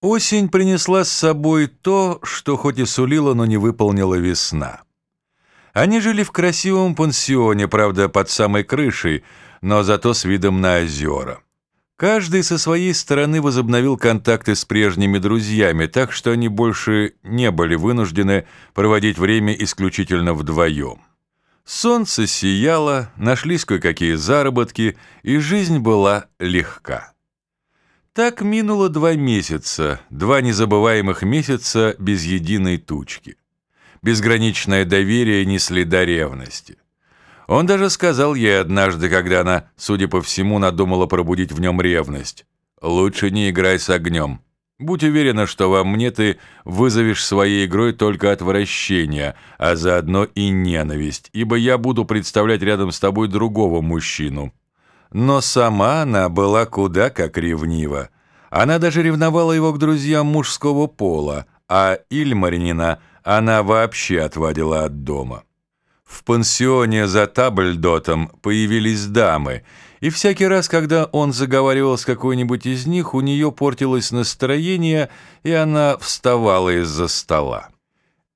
Осень принесла с собой то, что хоть и сулила, но не выполнила весна. Они жили в красивом пансионе, правда, под самой крышей, но зато с видом на озера. Каждый со своей стороны возобновил контакты с прежними друзьями, так что они больше не были вынуждены проводить время исключительно вдвоем. Солнце сияло, нашлись кое-какие заработки, и жизнь была легка. Так минуло два месяца, два незабываемых месяца без единой тучки. Безграничное доверие, ни следа ревности. Он даже сказал ей однажды, когда она, судя по всему, надумала пробудить в нем ревность. «Лучше не играй с огнем. Будь уверена, что во мне ты вызовешь своей игрой только отвращение, а заодно и ненависть, ибо я буду представлять рядом с тобой другого мужчину, но сама она была куда как ревнива. Она даже ревновала его к друзьям мужского пола, а Ильмаринина она вообще отводила от дома. В пансионе за Табльдотом появились дамы, и всякий раз, когда он заговаривал с какой-нибудь из них, у нее портилось настроение, и она вставала из-за стола.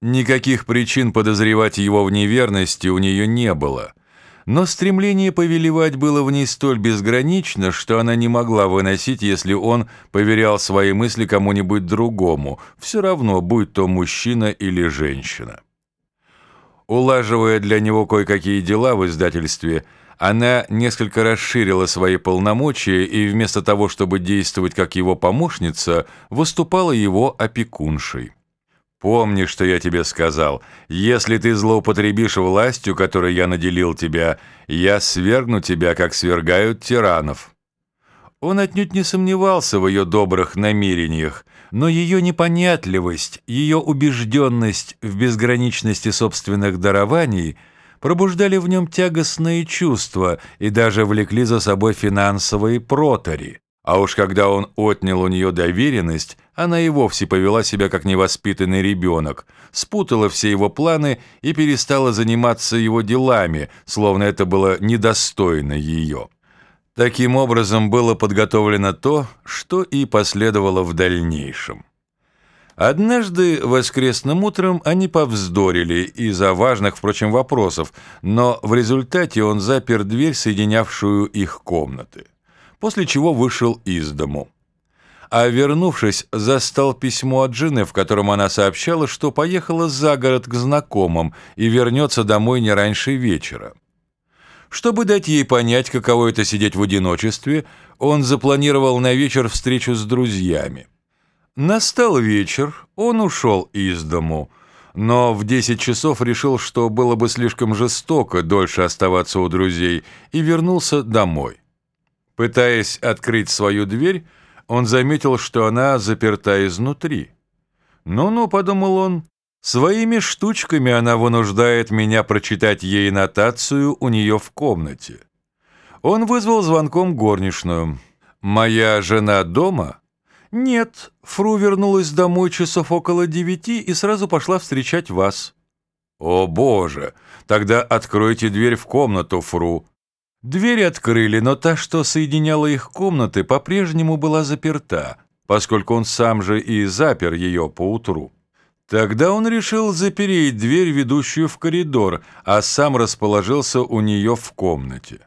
Никаких причин подозревать его в неверности у нее не было – но стремление повелевать было в ней столь безгранично, что она не могла выносить, если он поверял свои мысли кому-нибудь другому, все равно, будь то мужчина или женщина. Улаживая для него кое-какие дела в издательстве, она несколько расширила свои полномочия и вместо того, чтобы действовать как его помощница, выступала его опекуншей. Помни, что я тебе сказал. Если ты злоупотребишь властью, которой я наделил тебя, я свергну тебя, как свергают тиранов». Он отнюдь не сомневался в ее добрых намерениях, но ее непонятливость, ее убежденность в безграничности собственных дарований пробуждали в нем тягостные чувства и даже влекли за собой финансовые протори. А уж когда он отнял у нее доверенность, она и вовсе повела себя как невоспитанный ребенок, спутала все его планы и перестала заниматься его делами, словно это было недостойно ее. Таким образом было подготовлено то, что и последовало в дальнейшем. Однажды воскресным утром они повздорили из-за важных, впрочем, вопросов, но в результате он запер дверь, соединявшую их комнаты после чего вышел из дому. А вернувшись, застал письмо от жены, в котором она сообщала, что поехала за город к знакомым и вернется домой не раньше вечера. Чтобы дать ей понять, каково это сидеть в одиночестве, он запланировал на вечер встречу с друзьями. Настал вечер, он ушел из дому, но в 10 часов решил, что было бы слишком жестоко дольше оставаться у друзей, и вернулся домой. Пытаясь открыть свою дверь, он заметил, что она заперта изнутри. «Ну-ну», — подумал он, — «своими штучками она вынуждает меня прочитать ей нотацию у нее в комнате». Он вызвал звонком горничную. «Моя жена дома?» «Нет, Фру вернулась домой часов около девяти и сразу пошла встречать вас». «О, Боже! Тогда откройте дверь в комнату, Фру. Дверь открыли, но та, что соединяла их комнаты, по-прежнему была заперта, поскольку он сам же и запер ее поутру. Тогда он решил запереть дверь, ведущую в коридор, а сам расположился у нее в комнате.